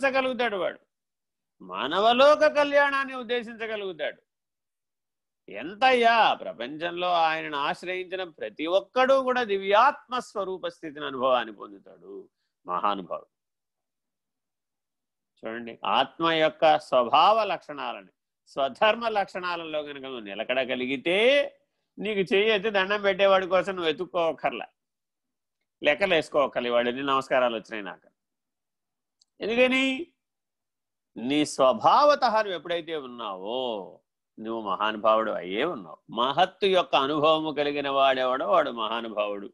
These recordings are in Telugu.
మార్చగలుగుతాడు వాడు. మానవలోక కళ్యాణాన్ని ఉద్దేశించగలుగుతాడు. ఎంతయ్యా ప్రపంచంలో ఆయనను ఆశ్రయించిన ప్రతి ఒక్కడూ కూడా దివ్యాత్మ స్వరూప స్థితిని అనుభవాన్ని పొందుతాడు. మహానుభావుడు. చూడండి ఆత్మ యొక్క స్వభావ లక్షణాలని స్వధర్మ లక్షణాలలో కనుక నువ్వు నిలకడగలిగితే నీకు చెయ్యి దండం పెట్టేవాడి కోసం నువ్వు వెతుక్కోకర్లా లెక్కలు వేసుకోకర్లే వాడిని నమస్కారాలు వచ్చినాయి నాకు. ఎందుకని? నీ స్వభావత నువ్వు ఎప్పుడైతే ఉన్నావో నువ్వు మహానుభావుడు అయ్యే ఉన్నావు. మహత్తు యొక్క అనుభవము కలిగిన వాడెవడో వాడు మహానుభావుడు.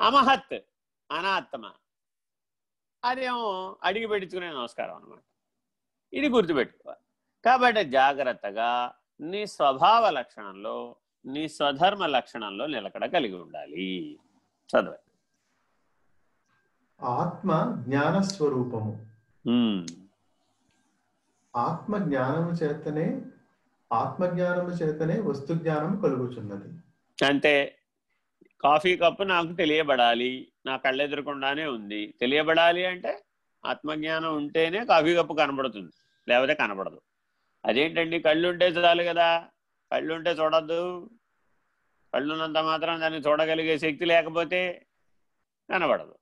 అమహత్ అనాత్మ. అదేమో అడిగి పెట్టుకునే నమస్కారం అనమాట ఇది గుర్తుపెట్టుకోవాలి. కాబట్టి జాగ్రత్తగా నీ స్వభావ లక్షణంలో నీ స్వధర్మ లక్షణంలో నిలకడ కలిగి ఉండాలి. చదవ ఆత్మ జ్ఞాన స్వరూపము ఆత్మ జ్ఞానము చేతనే ఆత్మ జ్ఞానము చేతనే వస్తు జ్ఞానం కలుగుచున్నది. అంటే కాఫీ కప్పు నాకు తెలియబడాలి నా కళ్ళెదురకుండానే ఉంది. తెలియబడాలి అంటే ఆత్మజ్ఞానం ఉంటేనే కాఫీ కప్పు కనబడుతుంది లేకపోతే కనబడదు. అదేంటండి కళ్ళు ఉంటే చాలు కదా కళ్ళు ఉంటే చూడద్దు. కళ్ళున్నంత మాత్రం దాన్ని చూడగలిగే శక్తి లేకపోతే కనబడదు.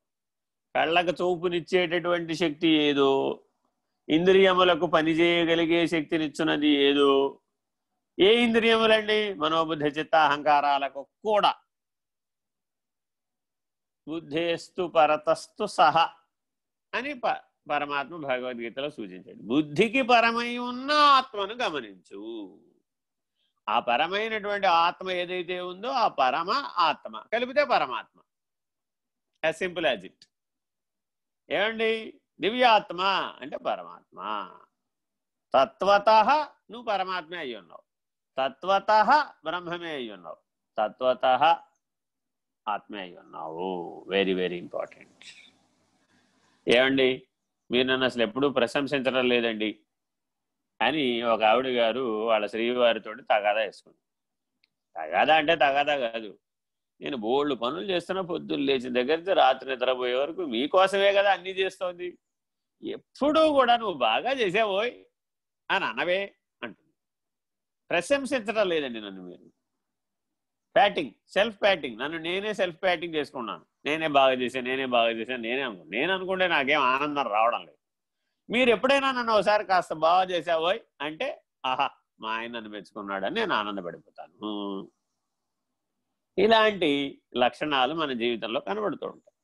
కళ్ళకు చూపునిచ్చేటటువంటి శక్తి ఏదో ఇంద్రియములకు పనిచేయగలిగే శక్తినిచ్చున్నది ఏదో ఏ ఇంద్రియములండి? మనోబుద్ధి చిత్త అహంకారాలకు కూడా. బుద్ధేస్తు పరతస్తు సహ అని ప పరమాత్మ భగవద్గీతలో సూచించాడు. బుద్ధికి పరమై ఉన్న ఆత్మను గమనించు. ఆ పరమైనటువంటి ఆత్మ ఏదైతే ఉందో ఆ పరమ ఆత్మ. కలిపితే పరమాత్మ. యాజ్ సింపుల్ యాజ్ ఇట్ ఏమండి? దివ్యాత్మ అంటే పరమాత్మ. తత్వత నువ్వు పరమాత్మే అయి ఉన్నావు. తత్వత బ్రహ్మమే అయి ఉన్నావు. తత్వత ఆత్మే అయి ఉన్నావు. వెరీ వెరీ ఇంపార్టెంట్ ఏమండి? మీరు నన్ను అసలు ఎప్పుడూ ప్రశంసించడం లేదండి. అని ఒక ఆవిడ గారు వాళ్ళ శ్రీవారితో తగాదా వేసుకుంది తగాదా అంటే తగాదా కాదు. నేను బోళ్ళు పనులు చేస్తున్నా పొద్దున్న లేచిన దగ్గర రాత్రి నిద్రపోయే వరకు మీకోసమే కదా అన్నీ చేస్తోంది. ఎప్పుడూ కూడా నువ్వు బాగా చేసావోయ్ అని అనవే అంటుంది. ప్రశంసించడం లేదండి నన్ను మీరు. ప్యాటింగ్ సెల్ఫ్ ప్యాటింగ్ నన్ను నేనే సెల్ఫ్ ప్యాటింగ్ చేసుకున్నాను. నేనే బాగా చేశాను నేనే బాగా చేశాను నేనే అనుకున్నాను నేను అనుకుంటే నాకేం ఆనందం రావడం లేదు. మీరు ఎప్పుడైనా నన్ను ఒకసారి కాస్త బాగా చేసావోయ్ అంటే ఆహా మా ఆయన నన్ను మెచ్చుకున్నాడని నేను ఆనందపడిపోతాను. ఇలాంటి లక్షణాలు మన జీవితంలో కనబడుతూ ఉంటాయి.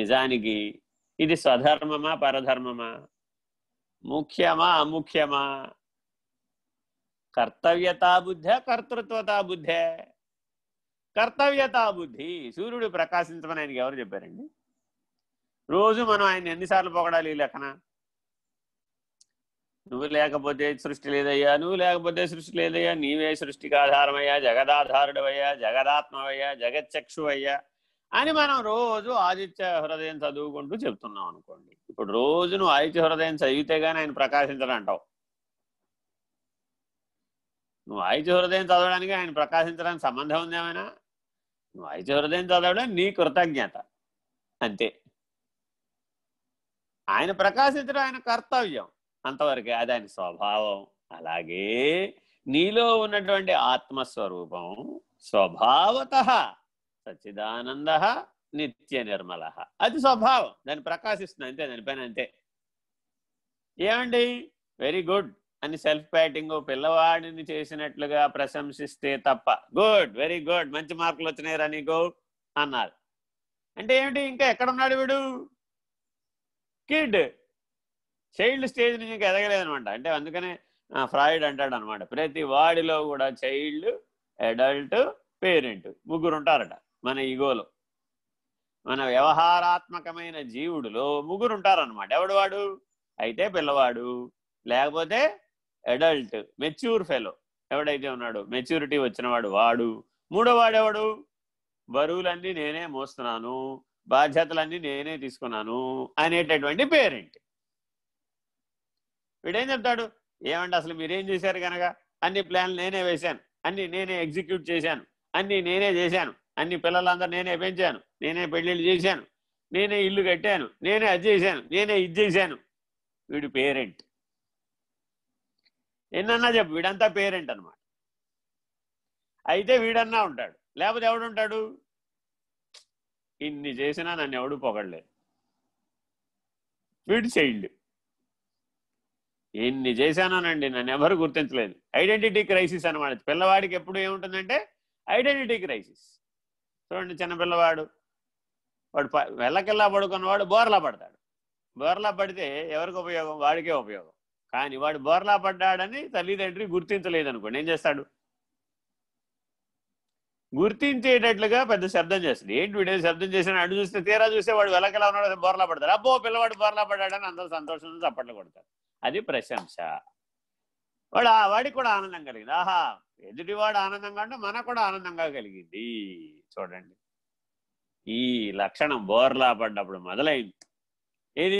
నిజానికి ఇది స్వధర్మమా పరధర్మమా? ముఖ్యమా అముఖ్యమా? కర్తవ్యతాబుద్ధే కర్తృత్వతాబుద్ధే కర్తవ్యతాబుద్ధి సూర్యుడు ప్రకాశించమని ఆయనకి ఎవరు చెప్పారండి? రోజు మనం ఆయన ఎన్నిసార్లు పొగడాలి ఈ లెక్కన? నువ్వు లేకపోతే సృష్టి లేదయ్యా నువ్వు లేకపోతే సృష్టి లేదయ్యా నీవే సృష్టికి ఆధారమయ్యా జగదాధారుడవయ్యా జగదాత్మవయ్యా జగచ్చక్షువయ్యా అని మనం రోజు ఆదిత్య హృదయం చదువుకుంటూ చెప్తున్నాం అనుకోండి. ఇప్పుడు రోజు నువ్వు ఆదిత్య హృదయం చదివితే గానీ ఆయన ప్రకాశించడం అంటావు నువ్వు ఆదిత్య హృదయం చదవడానికి ఆయన ప్రకాశించడానికి సంబంధం ఉందేమైనా నువ్వు ఆదిత్య హృదయం చదవడం నీ కృతజ్ఞత. అంతే. ఆయన ప్రకాశించడం ఆయన కర్తవ్యం. అంతవరకే అది ఆయన స్వభావం. అలాగే నీలో ఉన్నటువంటి ఆత్మస్వరూపం స్వభావత సచ్చిదానంద నిత్య నిర్మల. అది స్వభావం. దాన్ని ప్రకాశిస్తుంది అంతే దానిపైన అంతే. ఏమండి? Very good. అని సెల్ఫ్ ప్యాటింగ్ పిల్లవాడిని చేసినట్లుగా ప్రశంసిస్తే తప్ప. Good very good. మంచి మార్కులు వచ్చినాయిరా నీకు అన్నారు. అంటే ఏమిటి? ఇంకా ఎక్కడున్నాడు వీడు? కిడ్. చైల్డ్ స్టేజ్ నుంచి ఇంకా ఎదగలేదనమాట. అంటే అందుకనే ఫ్రాయిడ్ అంటాడు అనమాట ప్రతి వాడిలో కూడా చైల్డ్ అడల్ట్ పేరెంట్ ముగ్గురు ఉంటారట మన ఈగోలో. మన వ్యవహారాత్మకమైన జీవుడిలో ముగ్గురు ఉంటారనమాట ఎవడు వాడు? అయితే పిల్లవాడు. లేకపోతే అడల్ట్ మెచ్యూర్ ఫెలో. ఎవడైతే ఉన్నాడు మెచ్యూరిటీ వచ్చినవాడు వాడు. మూడో వాడెవడు? బరువులన్నీ నేనే మోస్తున్నాను బాధ్యతలన్నీ నేనే తీసుకున్నాను అనేటటువంటి పేరెంట్. వీడేం చెప్తాడు? ఏమంటే అసలు మీరేం చేశారు కనుక అన్ని ప్లాన్లు నేనే వేశాను. అన్ని నేనే ఎగ్జిక్యూట్ చేశాను. అన్ని నేనే చేశాను. అన్ని పిల్లలందరూ నేనే పెంచాను. నేనే పెళ్ళిళ్ళు చేశాను. నేనే ఇల్లు కట్టాను. నేనే అది చేశాను. నేనే ఇది చేశాను. వీడు పేరెంట్. ఎన్నన్నా చెప్పు వీడంతా పేరెంట్ అనమాట అయితే వీడన్నా ఉంటాడు. లేకపోతే ఎవడుంటాడు ఇన్ని చేసినా నన్ను ఎవడు పొగడలేదు. వీడు చైల్డ్. ఎన్ని చేశానోనండి నన్ను ఎవరు గుర్తించలేదు. ఐడెంటిటీ క్రైసిస్ అనమాట పిల్లవాడికి ఎప్పుడు ఏముంటుందంటే ఐడెంటిటీ క్రైసిస్ చూడండి చిన్న పిల్లవాడు. వాడు ప- వెళ్ళకెల్లా పడుకున్నవాడు బోర్లా పడతాడు. బోర్లా పడితే ఎవరికి ఉపయోగం? వాడికే ఉపయోగం. కానీ వాడు బోర్లా పడ్డాడని తల్లిదండ్రి గుర్తించలేదు అనుకోండి ఏం చేస్తాడు? గుర్తించేటట్లుగా పెద్ద శబ్దం చేస్తుంది ఏంటి వీడే శబ్దం చేసిన అడు చూస్తే తీరా చూస్తే వాడు వెలకలా ఉన్నాడు బోర్లా పడతాడు. అబ్బో పిల్లవాడు బోర్లా పడ్డాడని అందరూ సంతోషంతో చప్పట్లు కొడతారు. అది ప్రశంస. వాడు వాడికి కూడా ఆనందం కలిగింది. ఆహా ఎదుటివాడు ఆనందంగా అంటే మనకు కూడా ఆనందంగా కలిగింది. చూడండి. ఈ లక్షణం బోర్లా పడ్డప్పుడు మొదలైంది.